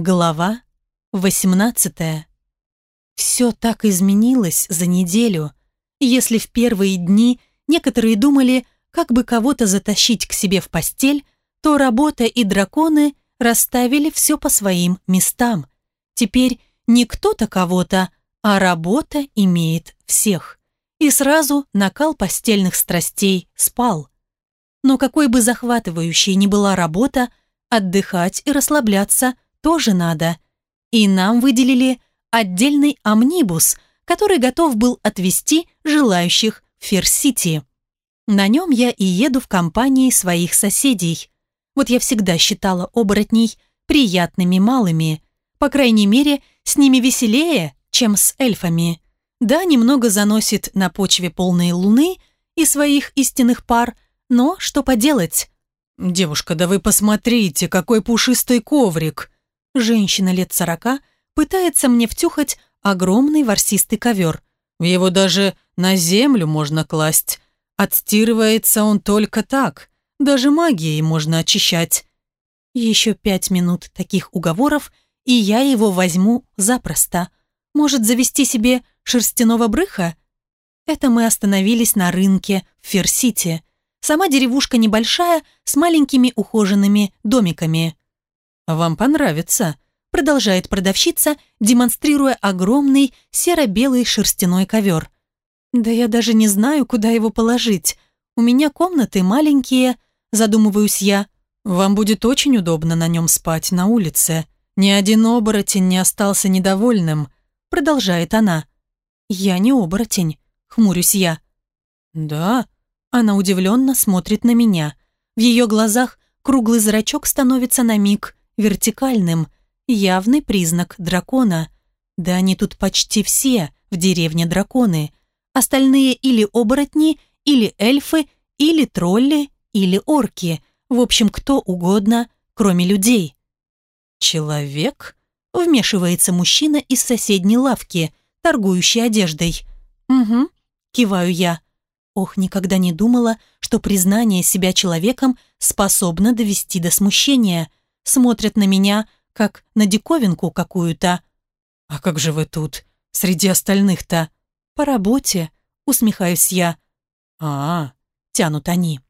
Глава 18. Все так изменилось за неделю. Если в первые дни некоторые думали, как бы кого-то затащить к себе в постель, то работа и драконы расставили все по своим местам. Теперь не кто-то кого-то, а работа имеет всех. И сразу накал постельных страстей спал. Но какой бы захватывающей ни была работа, отдыхать и расслабляться – тоже надо. И нам выделили отдельный амнибус, который готов был отвезти желающих в Ферсити. На нем я и еду в компании своих соседей. Вот я всегда считала оборотней приятными малыми. По крайней мере, с ними веселее, чем с эльфами. Да, немного заносит на почве полной луны и своих истинных пар, но что поделать? «Девушка, да вы посмотрите, какой пушистый коврик!» Женщина лет сорока пытается мне втюхать огромный ворсистый ковер. Его даже на землю можно класть. Отстирывается он только так. Даже магией можно очищать. Еще пять минут таких уговоров, и я его возьму запросто. Может завести себе шерстяного брыха? Это мы остановились на рынке в Ферсите. Сама деревушка небольшая, с маленькими ухоженными домиками. «Вам понравится», — продолжает продавщица, демонстрируя огромный серо-белый шерстяной ковер. «Да я даже не знаю, куда его положить. У меня комнаты маленькие», — задумываюсь я. «Вам будет очень удобно на нем спать на улице. Ни один оборотень не остался недовольным», — продолжает она. «Я не оборотень», — хмурюсь я. «Да?» Она удивленно смотрит на меня. В ее глазах круглый зрачок становится на миг вертикальным, явный признак дракона. Да они тут почти все в деревне драконы. Остальные или оборотни, или эльфы, или тролли, или орки. В общем, кто угодно, кроме людей. «Человек?» — вмешивается мужчина из соседней лавки, торгующий одеждой. «Угу», — киваю я. Ох, никогда не думала, что признание себя человеком способно довести до смущения — смотрят на меня, как на диковинку какую-то. «А как же вы тут, среди остальных-то?» «По работе», — усмехаюсь я. а, -а, -а тянут они.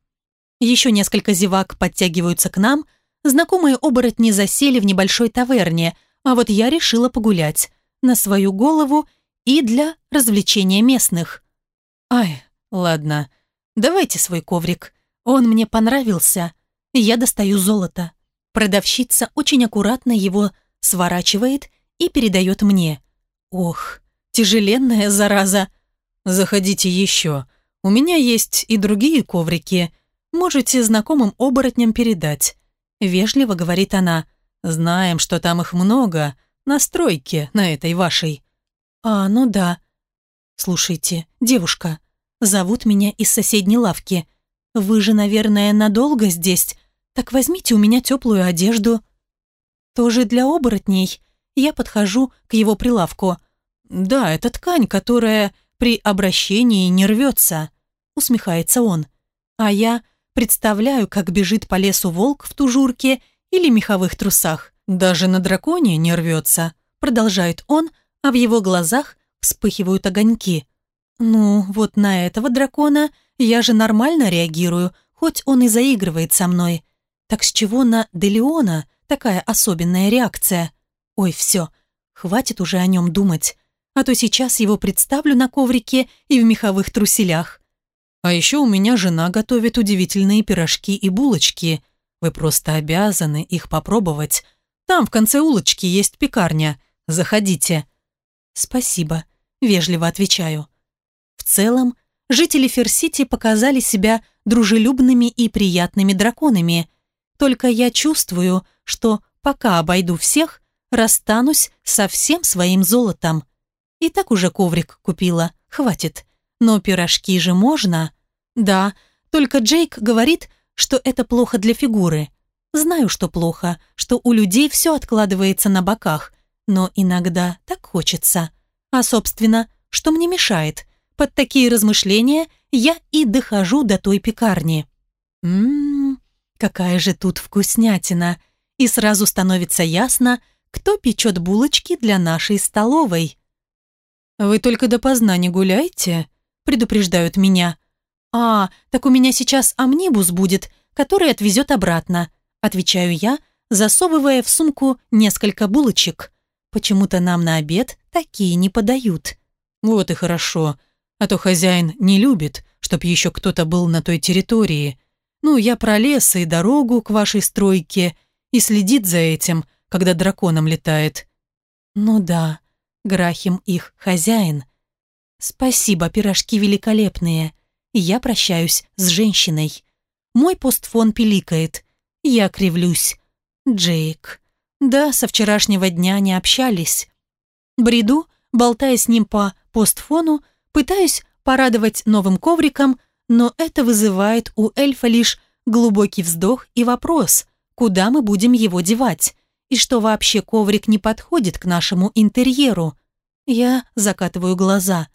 Еще несколько зевак подтягиваются к нам, знакомые оборотни засели в небольшой таверне, а вот я решила погулять на свою голову и для развлечения местных. «Ай, ладно, давайте свой коврик. Он мне понравился. Я достаю золото». Продавщица очень аккуратно его сворачивает и передает мне. Ох, тяжеленная зараза. Заходите еще. У меня есть и другие коврики. Можете знакомым оборотням передать. Вежливо говорит она. Знаем, что там их много. На стройке, на этой вашей. А, ну да. Слушайте, девушка, зовут меня из соседней лавки. Вы же, наверное, надолго здесь? Так возьмите у меня теплую одежду. Тоже для оборотней. Я подхожу к его прилавку. Да, это ткань, которая при обращении не рвется. Усмехается он. А я представляю, как бежит по лесу волк в тужурке или меховых трусах. Даже на драконе не рвется. Продолжает он, а в его глазах вспыхивают огоньки. «Ну, вот на этого дракона я же нормально реагирую, хоть он и заигрывает со мной. Так с чего на Делеона такая особенная реакция? Ой, все, хватит уже о нем думать, а то сейчас его представлю на коврике и в меховых труселях. А еще у меня жена готовит удивительные пирожки и булочки. Вы просто обязаны их попробовать. Там в конце улочки есть пекарня. Заходите. Спасибо, вежливо отвечаю. В целом, жители Ферсити показали себя дружелюбными и приятными драконами – только я чувствую, что пока обойду всех, расстанусь со всем своим золотом. И так уже коврик купила, хватит. Но пирожки же можно. Да, только Джейк говорит, что это плохо для фигуры. Знаю, что плохо, что у людей все откладывается на боках, но иногда так хочется. А, собственно, что мне мешает? Под такие размышления я и дохожу до той пекарни. Ммм, Какая же тут вкуснятина! И сразу становится ясно, кто печет булочки для нашей столовой. «Вы только допоздна не гуляйте», — предупреждают меня. «А, так у меня сейчас амнибус будет, который отвезет обратно», — отвечаю я, засовывая в сумку несколько булочек. «Почему-то нам на обед такие не подают». «Вот и хорошо, а то хозяин не любит, чтоб еще кто-то был на той территории», ну, я про пролез и дорогу к вашей стройке, и следит за этим, когда драконом летает». «Ну да, Грахим их хозяин». «Спасибо, пирожки великолепные. Я прощаюсь с женщиной. Мой постфон пиликает. Я кривлюсь. Джейк. Да, со вчерашнего дня не общались. Бреду, болтая с ним по постфону, пытаюсь порадовать новым ковриком, но это вызывает у эльфа лишь глубокий вздох и вопрос, куда мы будем его девать, и что вообще коврик не подходит к нашему интерьеру. Я закатываю глаза.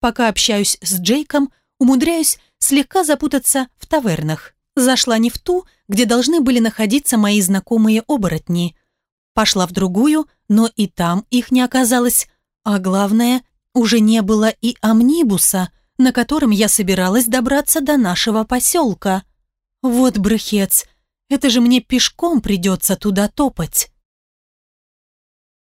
Пока общаюсь с Джейком, умудряюсь слегка запутаться в тавернах. Зашла не в ту, где должны были находиться мои знакомые оборотни. Пошла в другую, но и там их не оказалось. А главное, уже не было и амнибуса – на котором я собиралась добраться до нашего поселка. Вот брехец! это же мне пешком придется туда топать.